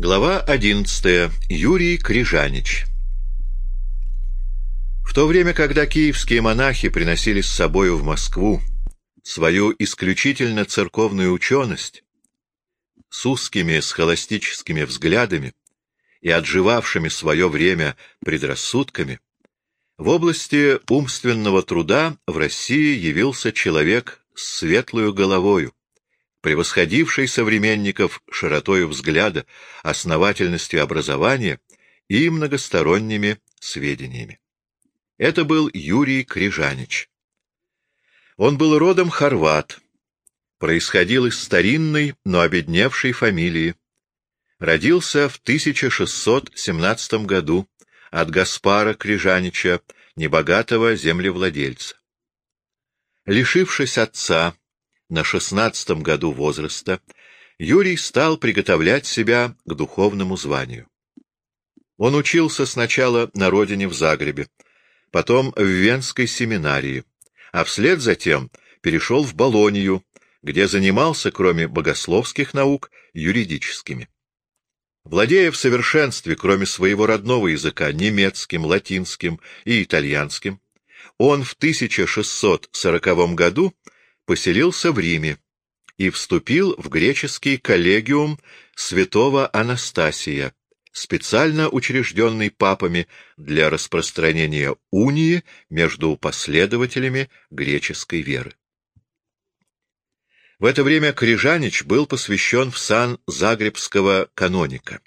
Глава 11. Юрий Крижанич. В то время, когда киевские монахи приносили с собою в Москву свою исключительно церковную ученость с узкими схоластическими взглядами и отживавшими свое время предрассудками, в области умственного труда в России явился человек с светлую головою, превосходивший современников широтою взгляда, основательностью образования и многосторонними сведениями. Это был Юрий Крижанич. Он был родом хорват, происходил из старинной, но обедневшей фамилии. Родился в 1617 году от Гаспара Крижанича, небогатого землевладельца. Лишившись отца на шестнадцатом году возраста, Юрий стал приготовлять себя к духовному званию. Он учился сначала на родине в Загребе, потом в Венской семинарии, а вслед затем перешел в Болонию, где занимался, кроме богословских наук, юридическими. Владея в совершенстве, кроме своего родного языка, немецким, латинским и итальянским, он в 1640 году поселился в Риме и вступил в греческий коллегиум святого Анастасия, специально учрежденный папами для распространения унии между последователями греческой веры. В это время Крижанич был посвящен в сан загребского каноника.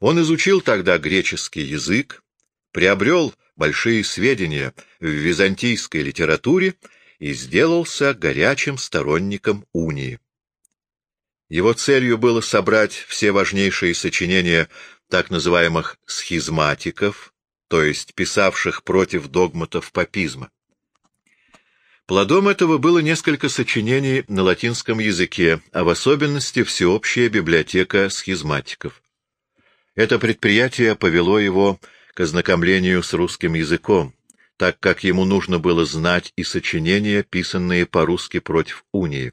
Он изучил тогда греческий язык, приобрел большие сведения в византийской литературе и сделался горячим сторонником унии. Его целью было собрать все важнейшие сочинения так называемых схизматиков, то есть писавших против догматов папизма. Плодом этого было несколько сочинений на латинском языке, а в особенности всеобщая библиотека схизматиков. Это предприятие повело его к ознакомлению с русским языком, так как ему нужно было знать и сочинения, писанные по-русски против унии.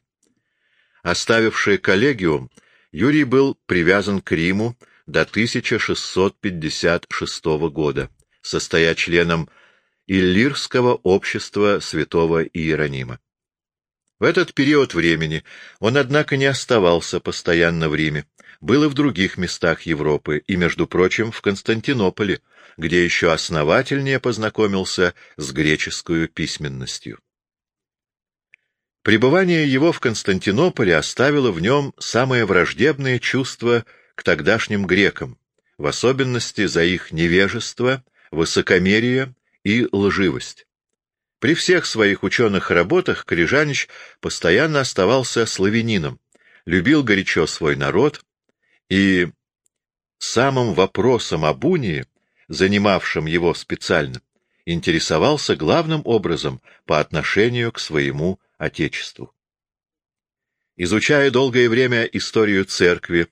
Оставивший коллегиум, Юрий был привязан к Риму до 1656 года, состоя членом Иллирского общества святого Иеронима. В этот период времени он, однако, не оставался постоянно в Риме, был и в других местах Европы, и, между прочим, в Константинополе, где еще основательнее познакомился с греческой письменностью. Пребывание его в Константинополе оставило в нем самое враждебное чувство к тогдашним грекам, в особенности за их невежество, высокомерие и лживость. При всех своих ученых работах Крижанич постоянно оставался славянином, любил горячо свой народ и самым вопросом об унии, занимавшим его специально, интересовался главным образом по отношению к своему Отечеству. Изучая долгое время историю церкви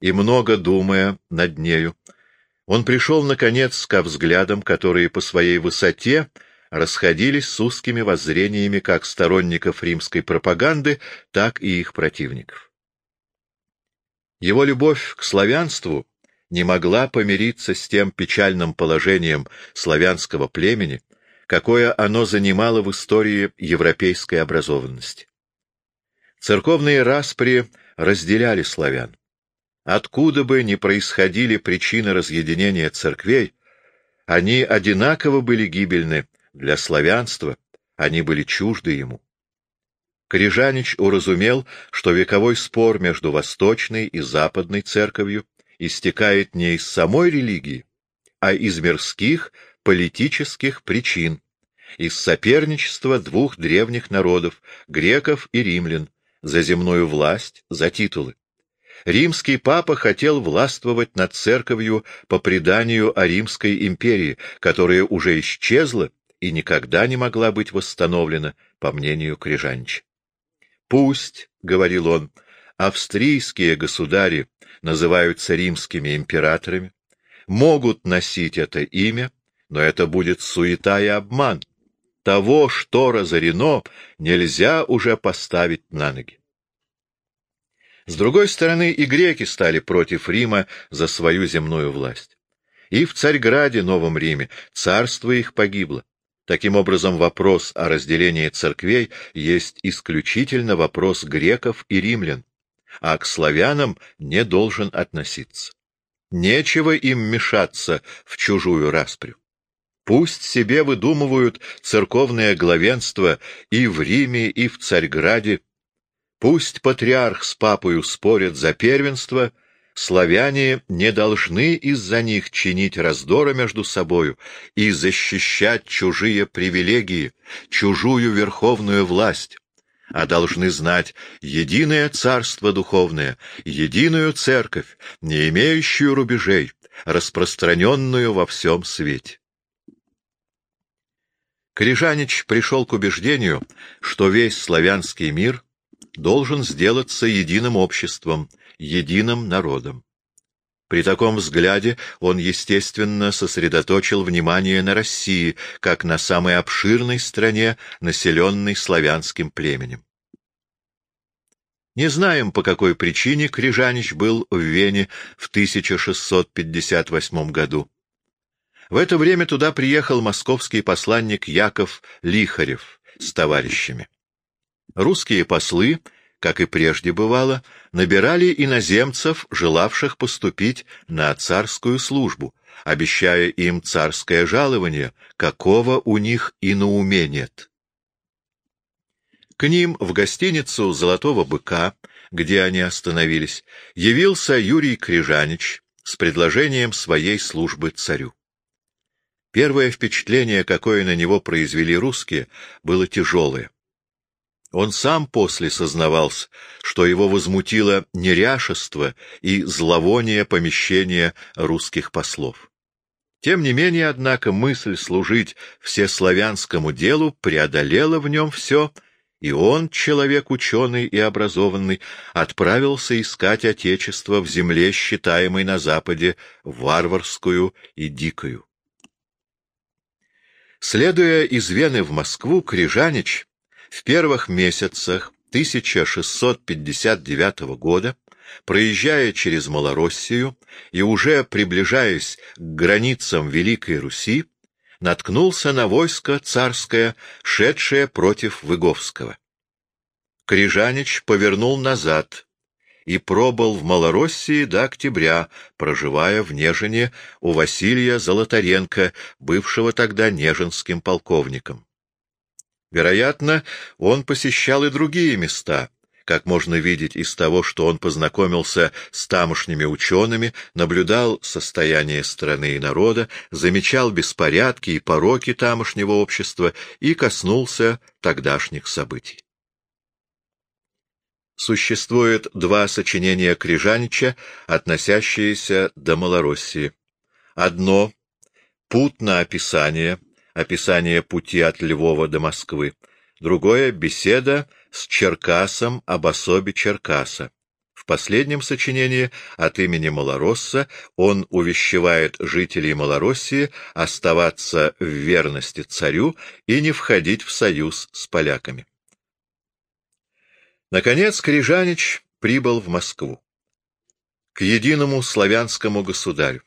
и много думая над нею, он пришел, наконец, ко взглядам, которые по своей высоте расходились с узкими воззрениями как сторонников римской пропаганды, так и их противников. Его любовь к славянству не могла помириться с тем печальным положением славянского племени, какое оно занимало в истории европейской образованности. Церковные распри разделяли славян. Откуда бы ни происходили причины разъединения церквей, они одинаково были гибельны для славянства, они были чужды ему. Крижанич уразумел, что вековой спор между восточной и западной церковью истекает не из самой религии, а из мирских политических причин, из соперничества двух древних народов, греков и римлян, за земную власть, за титулы. Римский папа хотел властвовать над церковью по преданию о Римской империи, которая уже исчезла и никогда не могла быть восстановлена, по мнению Крижанча. «Пусть, — говорил он, — австрийские государи называются римскими императорами, могут носить это имя, но это будет суета и обман. Того, что разорено, нельзя уже поставить на ноги. С другой стороны, и греки стали против Рима за свою земную власть. И в Царьграде, Новом Риме, царство их погибло. Таким образом, вопрос о разделении церквей есть исключительно вопрос греков и римлян, а к славянам не должен относиться. Нечего им мешаться в чужую распрю. Пусть себе выдумывают церковное главенство и в Риме, и в Царьграде. Пусть патриарх с папою спорят за первенство — славяне не должны из-за них чинить раздора между собою и защищать чужие привилегии, чужую верховную власть, а должны знать единое царство духовное, единую церковь, не имеющую рубежей, распространенную во всем свете. Крижанич пришел к убеждению, что весь славянский мир должен сделаться единым обществом, единым народом. При таком взгляде он, естественно, сосредоточил внимание на России, как на самой обширной стране, населенной славянским племенем. Не знаем, по какой причине Крижанич был в Вене в 1658 году. В это время туда приехал московский посланник Яков Лихарев с товарищами. Русские послы как и прежде бывало, набирали иноземцев, желавших поступить на царскую службу, обещая им царское жалование, какого у них и на уме нет. К ним в гостиницу «Золотого быка», где они остановились, явился Юрий Крижанич с предложением своей службы царю. Первое впечатление, какое на него произвели русские, было тяжелое. Он сам после сознавался, что его возмутило неряшество и зловоние помещения русских послов. Тем не менее, однако, мысль служить всеславянскому делу преодолела в нем все, и он, человек ученый и образованный, отправился искать Отечество в земле, считаемой на Западе варварскую и дикою. Следуя из Вены в Москву, Крижанич в первых месяцах 1659 года, проезжая через Малороссию и уже приближаясь к границам Великой Руси, наткнулся на войско царское, шедшее против Выговского. Крижанич повернул назад и пробыл в Малороссии до октября, проживая в Нежине у Василия Золотаренко, бывшего тогда нежинским полковником. Вероятно, он посещал и другие места, как можно видеть из того, что он познакомился с тамошними учеными, наблюдал состояние страны и народа, замечал беспорядки и пороки тамошнего общества и коснулся тогдашних событий. Существует два сочинения Крижанича, относящиеся до Малороссии. Одно — «Путь на описание», описание пути от Львова до Москвы, другое — беседа с Черкасом об особе Черкаса. В последнем сочинении от имени Малоросса он увещевает жителей Малороссии оставаться в верности царю и не входить в союз с поляками. Наконец Крижанич прибыл в Москву, к единому славянскому государю.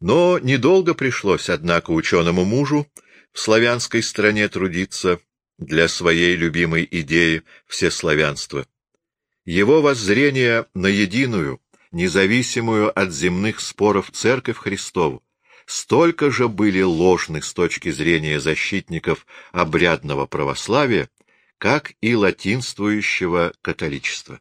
Но недолго пришлось, однако, ученому мужу в славянской стране трудиться для своей любимой идеи всеславянства. Его воззрение на единую, независимую от земных споров Церковь Христову столько же были ложны с точки зрения защитников обрядного православия, как и латинствующего католичества.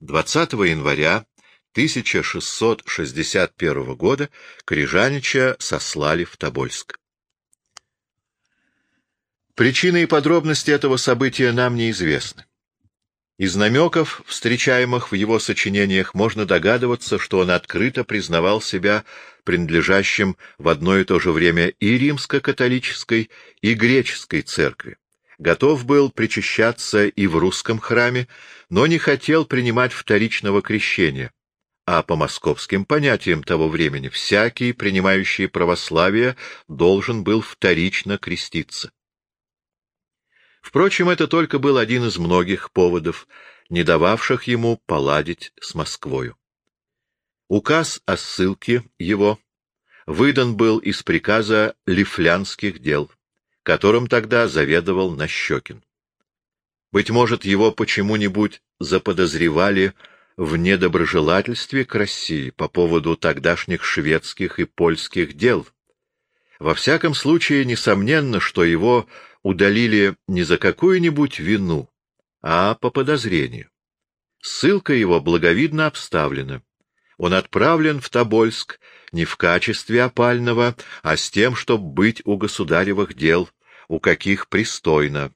20 января 1661 года Крижанича сослали в Тобольск. Причины и подробности этого события нам неизвестны. Из намеков, встречаемых в его сочинениях, можно догадываться, что он открыто признавал себя принадлежащим в одно и то же время и римско-католической, и греческой церкви. Готов был причащаться и в русском храме, но не хотел принимать вторичного крещения а по московским понятиям того времени всякий, принимающий православие, должен был вторично креститься. Впрочем, это только был один из многих поводов не дававших ему поладить с Москвою. Указ о ссылке его выдан был из приказа лифлянских дел, которым тогда заведовал Нащекин. Быть может, его почему-нибудь заподозревали в недоброжелательстве к России по поводу тогдашних шведских и польских дел. Во всяком случае, несомненно, что его удалили не за какую-нибудь вину, а по подозрению. Ссылка его благовидно обставлена. Он отправлен в Тобольск не в качестве опального, а с тем, чтобы быть у государевых дел, у каких пристойно.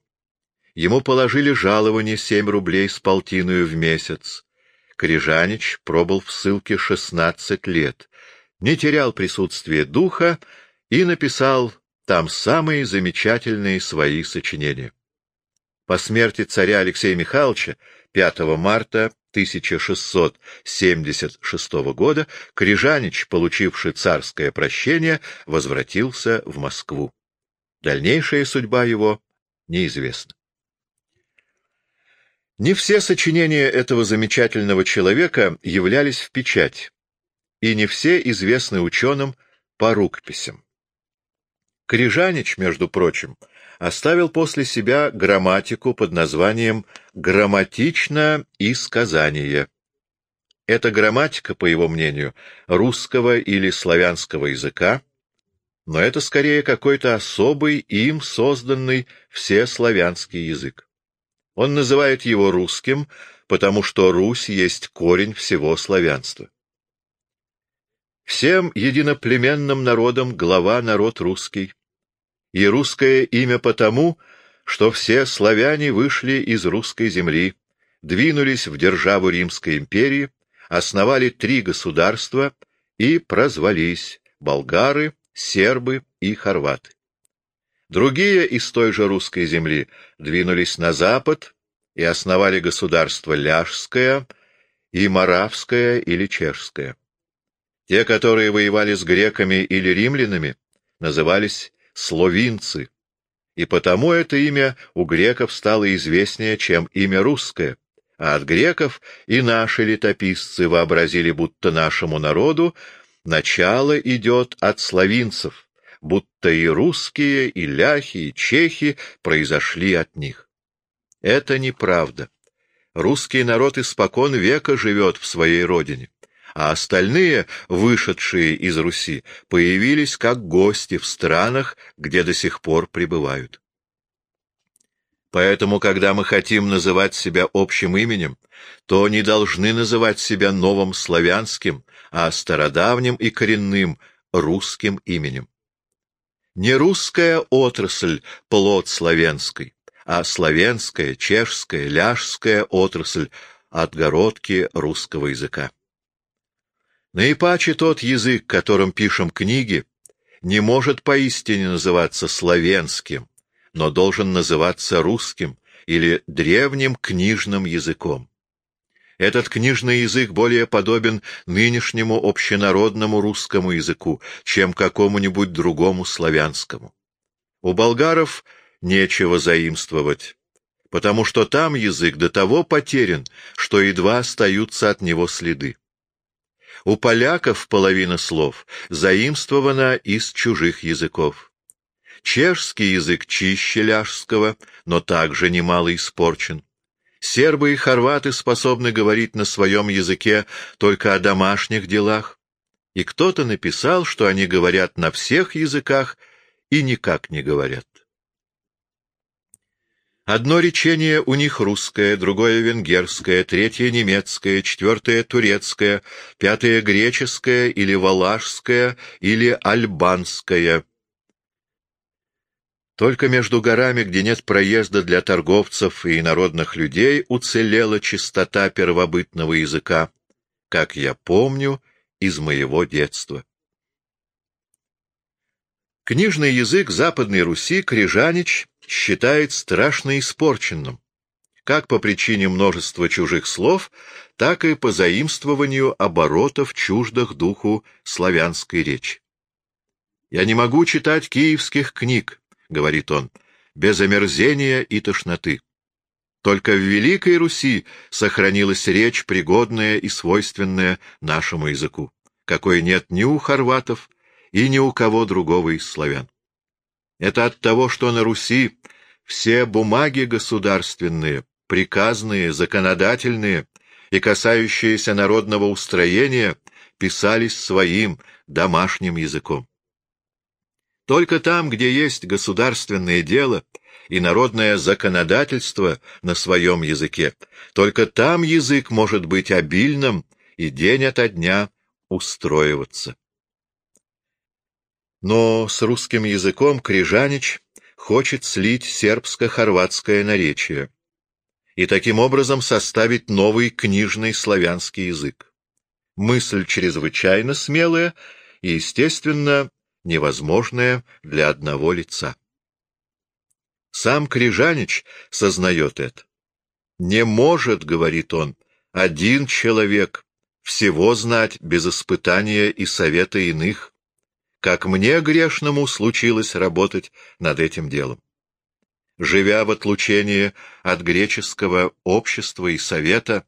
Ему положили жалование семь рублей с полтиную в месяц. Крижанич пробыл в ссылке шестнадцать лет, не терял присутствие духа и написал там самые замечательные свои сочинения. По смерти царя Алексея Михайловича 5 марта 1676 года Крижанич, получивший царское прощение, возвратился в Москву. Дальнейшая судьба его неизвестна. Не все сочинения этого замечательного человека являлись в печать, и не все известны ученым по рукописям. Крижанич, между прочим, оставил после себя грамматику под названием «Грамматично и сказание». Эта грамматика, по его мнению, русского или славянского языка, но это скорее какой-то особый, им созданный всеславянский язык. Он называет его русским, потому что Русь есть корень всего славянства. Всем единоплеменным народам глава народ русский, и русское имя потому, что все славяне вышли из русской земли, двинулись в державу Римской империи, основали три государства и прозвались болгары, сербы и хорваты. Другие из той же русской земли двинулись на запад и основали государство Ляжское и Моравское или Чешское. Те, которые воевали с греками или римлянами, назывались словинцы, и потому это имя у греков стало известнее, чем имя русское, а от греков и наши летописцы вообразили, будто нашему народу начало идет от словинцев, будто и русские, и ляхи, и чехи произошли от них. Это неправда. Русский народ испокон века живет в своей родине а остальные, вышедшие из Руси, появились как гости в странах, где до сих пор пребывают. Поэтому, когда мы хотим называть себя общим именем, то не должны называть себя новым славянским, а стародавним и коренным русским именем. Не русская отрасль — плод славянской, а славянская, чешская, ляжская отрасль — отгородки русского языка. Наипаче тот язык, которым пишем книги, не может поистине называться славянским, но должен называться русским или древним книжным языком. Этот книжный язык более подобен нынешнему общенародному русскому языку, чем какому-нибудь другому славянскому. У болгаров нечего заимствовать, потому что там язык до того потерян, что едва остаются от него следы. У поляков половина слов заимствована из чужих языков. Чешский язык чище ляжского, но также немало испорчен. Сербы и хорваты способны говорить на своем языке только о домашних делах. И кто-то написал, что они говорят на всех языках и никак не говорят. Одно речение у них русское, другое венгерское, третье немецкое, четвертое турецкое, пятое греческое или валашское или альбанское. Только между горами, где нет проезда для торговцев и народных людей, уцелела чистота первобытного языка, как я помню из моего детства. Книжный язык Западной Руси Крижанич считает страшно испорченным, как по причине множества чужих слов, так и по заимствованию оборотов чуждых духу славянской речи. «Я не могу читать киевских книг», — говорит он, — «без омерзения и тошноты. Только в Великой Руси сохранилась речь, пригодная и свойственная нашему языку, какой нет ни у хорватов и ни у кого другого из славян. Это от того, что на Руси все бумаги государственные, приказные, законодательные и касающиеся народного устроения писались своим домашним языком. Только там, где есть государственное дело и народное законодательство на своем языке, только там язык может быть обильным и день ото дня устроиваться. Но с русским языком Крижанич хочет слить сербско-хорватское наречие и таким образом составить новый книжный славянский язык. Мысль чрезвычайно смелая и, естественно, невозможное для одного лица. Сам Крижанич сознает это. «Не может, — говорит он, — один человек всего знать без испытания и совета иных, как мне, грешному, случилось работать над этим делом. Живя в отлучении от греческого общества и совета,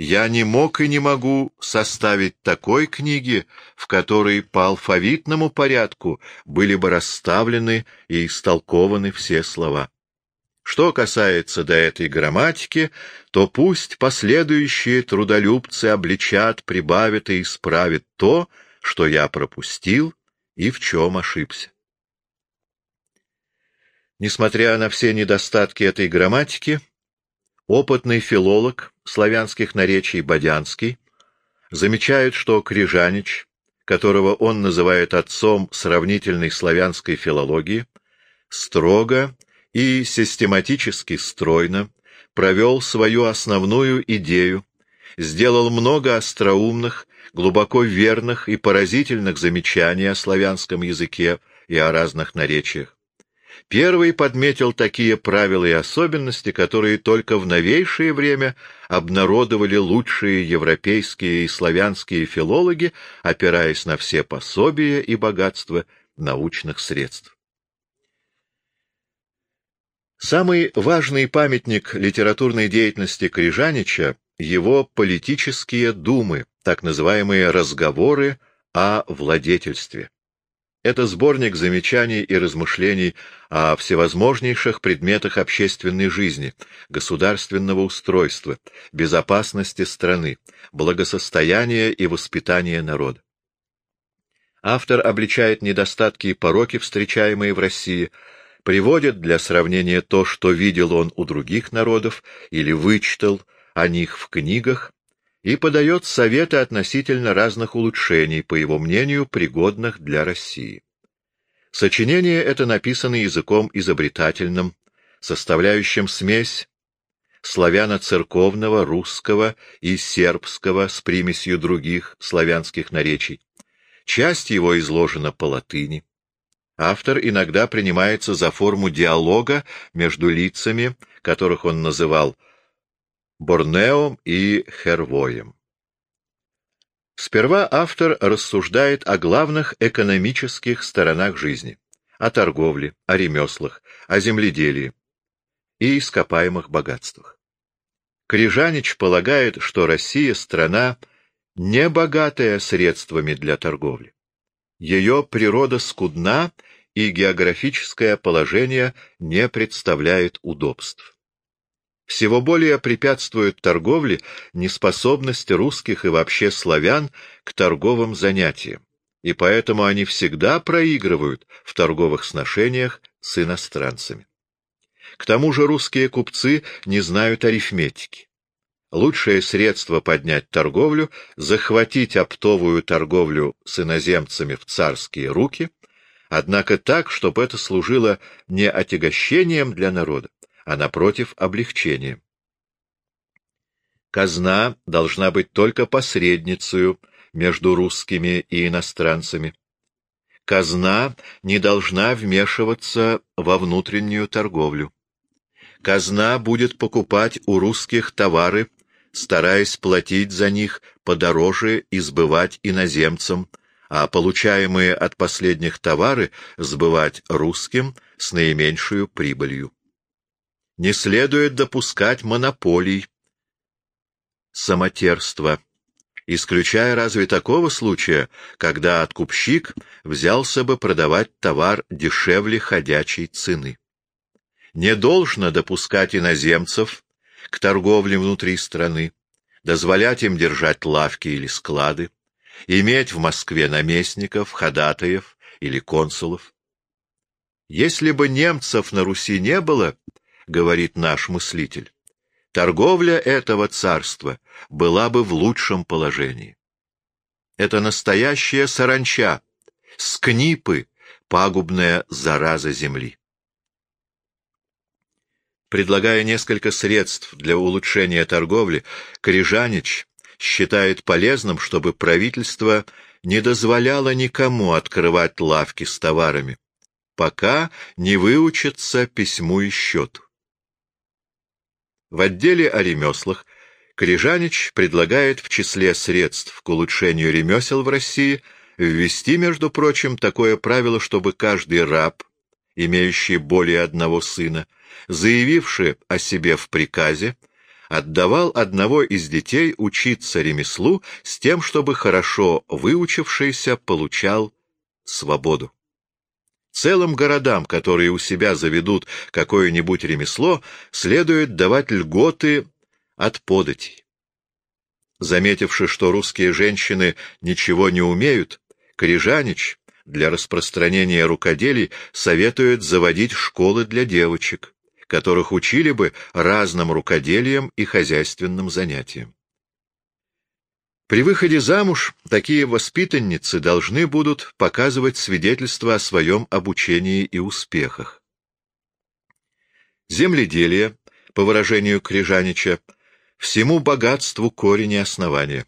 я не мог и не могу составить такой книги, в которой по алфавитному порядку были бы расставлены и истолкованы все слова. Что касается до этой грамматики, то пусть последующие трудолюбцы обличат, прибавят и исправят то, что я пропустил и в чем ошибся. Несмотря на все недостатки этой грамматики, Опытный филолог славянских наречий Бодянский замечает, что Крижанич, которого он называет отцом сравнительной славянской филологии, строго и систематически стройно провел свою основную идею, сделал много остроумных, глубоко верных и поразительных замечаний о славянском языке и о разных наречиях. Первый подметил такие правила и особенности, которые только в новейшее время обнародовали лучшие европейские и славянские филологи, опираясь на все пособия и богатства научных средств. Самый важный памятник литературной деятельности Крижанича — его политические думы, так называемые «разговоры о владетельстве». Это сборник замечаний и размышлений о всевозможнейших предметах общественной жизни, государственного устройства, безопасности страны, благосостояния и воспитания народа. Автор обличает недостатки и пороки, встречаемые в России, приводит для сравнения то, что видел он у других народов или вычитал о них в книгах, и подает советы относительно разных улучшений, по его мнению, пригодных для России. Сочинение это написано языком изобретательным, составляющим смесь славяно-церковного, русского и сербского с примесью других славянских наречий. Часть его изложена по латыни. Автор иногда принимается за форму диалога между лицами, которых он называл Борнеом и Хервоем. Сперва автор рассуждает о главных экономических сторонах жизни, о торговле, о ремеслах, о земледелии и ископаемых богатствах. Крижанич полагает, что Россия — страна, не богатая средствами для торговли. Ее природа скудна, и географическое положение не представляет удобств. Всего более препятствует торговле неспособность русских и вообще славян к торговым занятиям, и поэтому они всегда проигрывают в торговых сношениях с иностранцами. К тому же русские купцы не знают арифметики. Лучшее средство поднять торговлю — захватить оптовую торговлю с иноземцами в царские руки, однако так, чтобы это служило не отягощением для народа, а, напротив, облегчением. Казна должна быть только посредницей между русскими и иностранцами. Казна не должна вмешиваться во внутреннюю торговлю. Казна будет покупать у русских товары, стараясь платить за них подороже и сбывать иноземцам, а получаемые от последних товары сбывать русским с наименьшую прибылью. Не следует допускать монополий, самотерства, исключая разве такого случая, когда откупщик взялся бы продавать товар дешевле ходячей цены. Не должно допускать иноземцев к торговле внутри страны, дозволять им держать лавки или склады, иметь в Москве наместников, ходатаев или консулов. Если бы немцев на Руси не было, говорит наш мыслитель, торговля этого царства была бы в лучшем положении. Это настоящая саранча, скнипы, пагубная зараза земли. Предлагая несколько средств для улучшения торговли, Корижанич считает полезным, чтобы правительство не дозволяло никому открывать лавки с товарами, пока не выучится письму и счету. В отделе о ремеслах Корижанич предлагает в числе средств к улучшению ремесел в России ввести, между прочим, такое правило, чтобы каждый раб, имеющий более одного сына, заявивший о себе в приказе, отдавал одного из детей учиться ремеслу с тем, чтобы хорошо выучившийся получал свободу. Целым городам, которые у себя заведут какое-нибудь ремесло, следует давать льготы от податей. Заметивши, что русские женщины ничего не умеют, Корижанич для распространения рукоделий советует заводить школы для девочек, которых учили бы разным рукоделиям и хозяйственным занятиям. При выходе замуж такие воспитанницы должны будут показывать свидетельство о своем обучении и успехах. Земледелие, по выражению Крижанича, всему богатству корень и основание.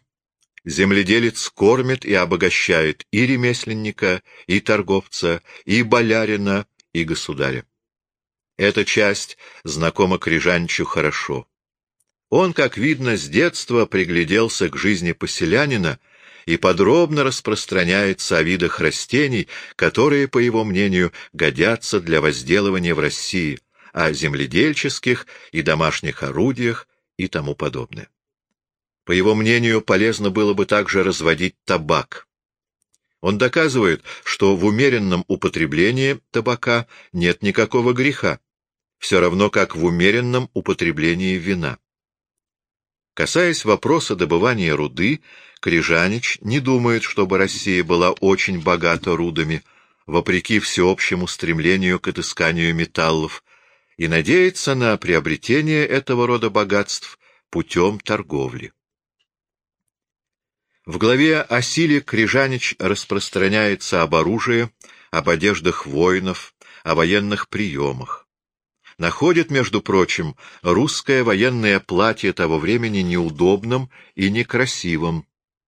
Земледелец кормит и обогащает и ремесленника, и торговца, и болярина, и государя. Эта часть знакома Крижанчу хорошо. Он, как видно, с детства пригляделся к жизни поселянина и подробно распространяется о видах растений, которые, по его мнению, годятся для возделывания в России, о земледельческих и домашних орудиях и тому подобное. По его мнению, полезно было бы также разводить табак. Он доказывает, что в умеренном употреблении табака нет никакого греха, все равно как в умеренном употреблении вина. Касаясь вопроса добывания руды, Крижанич не думает, чтобы Россия была очень богата рудами, вопреки всеобщему стремлению к отысканию металлов, и надеется на приобретение этого рода богатств путем торговли. В главе о силе Крижанич распространяется об оружии, об одеждах воинов, о военных приемах. Находит, между прочим, русское военное платье того времени неудобным и некрасивым.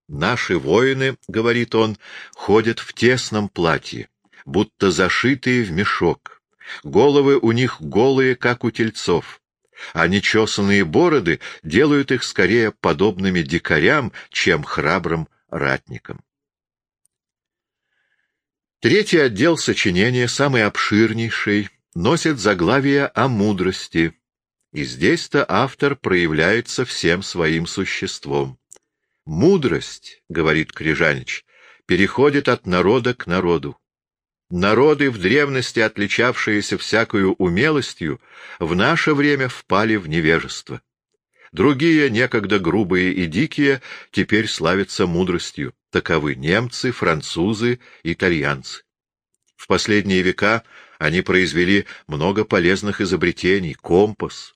«Наши воины, — говорит он, — ходят в тесном платье, будто зашитые в мешок. Головы у них голые, как у тельцов а нечесанные бороды делают их скорее подобными дикарям, чем храбрым ратникам. Третий отдел сочинения, самый обширнейший, носит заглавие о мудрости, и здесь-то автор проявляется всем своим существом. «Мудрость, — говорит Крижанич, — переходит от народа к народу. Народы, в древности отличавшиеся всякою умелостью, в наше время впали в невежество. Другие, некогда грубые и дикие, теперь славятся мудростью. Таковы немцы, французы, итальянцы. В последние века они произвели много полезных изобретений — компас,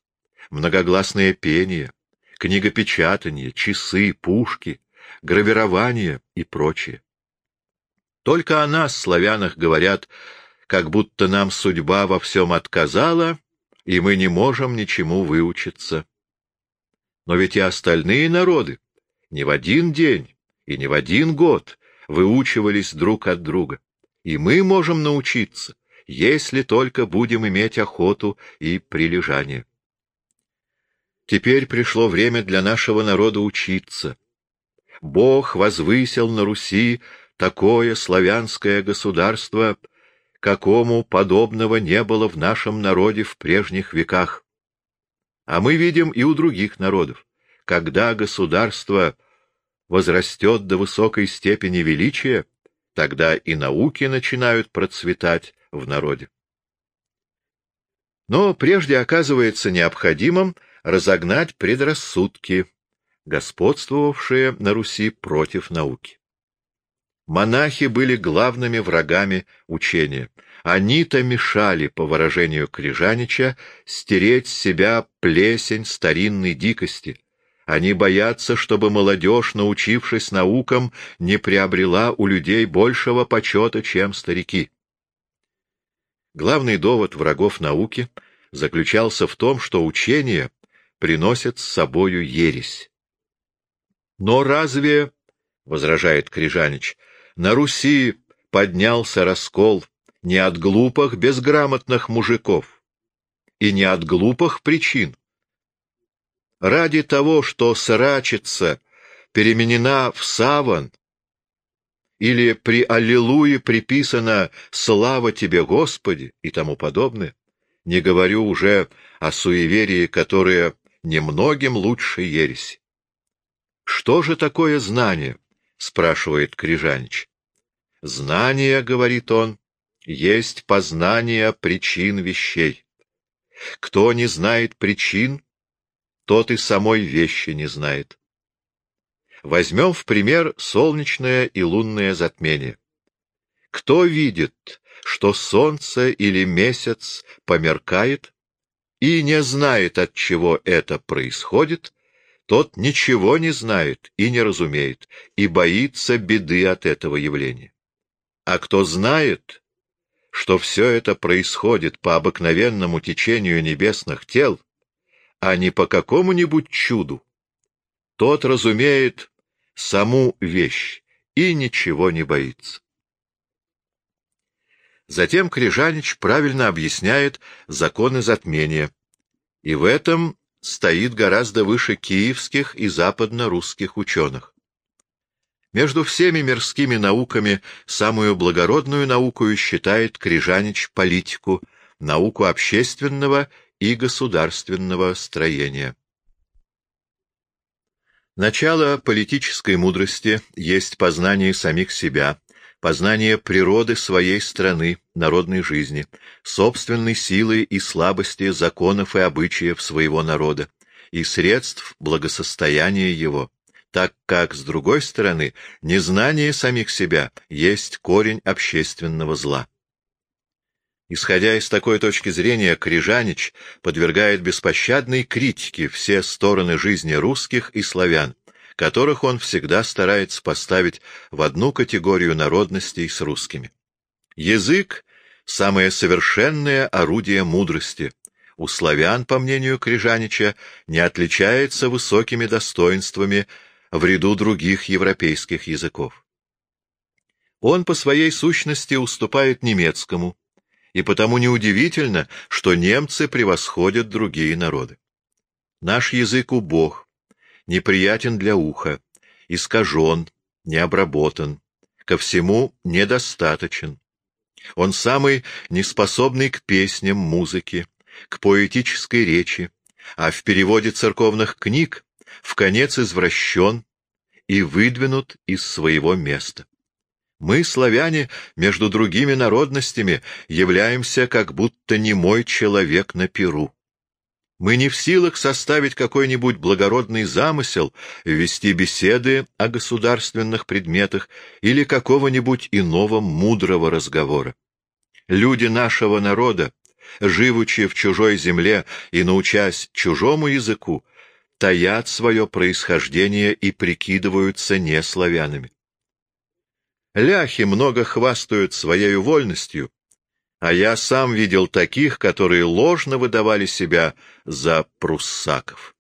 многогласное пение, книгопечатание, часы, пушки, гравирование и прочее. Только о нас, славянах, говорят, как будто нам судьба во всем отказала, и мы не можем ничему выучиться. Но ведь и остальные народы не в один день и не в один год выучивались друг от друга. И мы можем научиться, если только будем иметь охоту и прилежание. Теперь пришло время для нашего народа учиться. Бог возвысил на Руси такое славянское государство, какому подобного не было в нашем народе в прежних веках. А мы видим и у других народов. Когда государство возрастет до высокой степени величия, тогда и науки начинают процветать в народе. Но прежде оказывается необходимым разогнать предрассудки, господствовавшие на Руси против науки. Монахи были главными врагами учения. Они-то мешали, по выражению Крижанича, стереть с себя плесень старинной дикости. Они боятся, чтобы молодежь, научившись наукам, не приобрела у людей большего почета, чем старики. Главный довод врагов науки заключался в том, что учение приносит с собою ересь. Но разве, — возражает Крижанич, — на Руси поднялся раскол не от глупых, безграмотных мужиков и не от глупых причин. Ради того, что срачица переменена в саван, или при Аллилуйе приписано «Слава тебе, Господи» и тому подобное, не говорю уже о суеверии, которое немногим лучше ересь. Что же такое знание? — спрашивает Крижанич. «Знание, — говорит он, — есть познание причин вещей. Кто не знает причин, тот и самой вещи не знает. Возьмем в пример солнечное и лунное затмение. Кто видит, что солнце или месяц померкает и не знает, от чего это происходит, тот ничего не знает и не разумеет, и боится беды от этого явления. А кто знает, что все это происходит по обыкновенному течению небесных тел, а не по какому-нибудь чуду, тот разумеет саму вещь и ничего не боится. Затем Крижанич правильно объясняет законы затмения, и в этом стоит гораздо выше киевских и западно-русских ученых. Между всеми мирскими науками самую благородную наукою считает Крижанич политику, науку общественного и государственного строения. Начало политической мудрости есть познание самих себя, познание природы своей страны, народной жизни, собственной силы и слабости законов и обычаев своего народа и средств благосостояния его, так как, с другой стороны, незнание самих себя есть корень общественного зла. Исходя из такой точки зрения, Крижанич подвергает беспощадной критике все стороны жизни русских и славян, которых он всегда старается поставить в одну категорию народностей с русскими. Язык — самое совершенное орудие мудрости. У славян, по мнению Крижанича, не отличается высокими достоинствами в ряду других европейских языков. Он по своей сущности уступает немецкому, и потому неудивительно, что немцы превосходят другие народы. Наш язык убог, неприятен для уха, искажен, необработан, ко всему недостаточен. Он самый неспособный к песням, музыке, к поэтической речи, а в переводе церковных книг в конец извращен и выдвинут из своего места. Мы, славяне, между другими народностями, являемся как будто немой человек на перу. Мы не в силах составить какой-нибудь благородный замысел, вести беседы о государственных предметах или какого-нибудь иного мудрого разговора. Люди нашего народа, живучи в чужой земле и научась чужому языку, таят свое происхождение и прикидываются неславянами. Ляхи много хвастают своей вольностью, а я сам видел таких, которые ложно выдавали себя за пруссаков.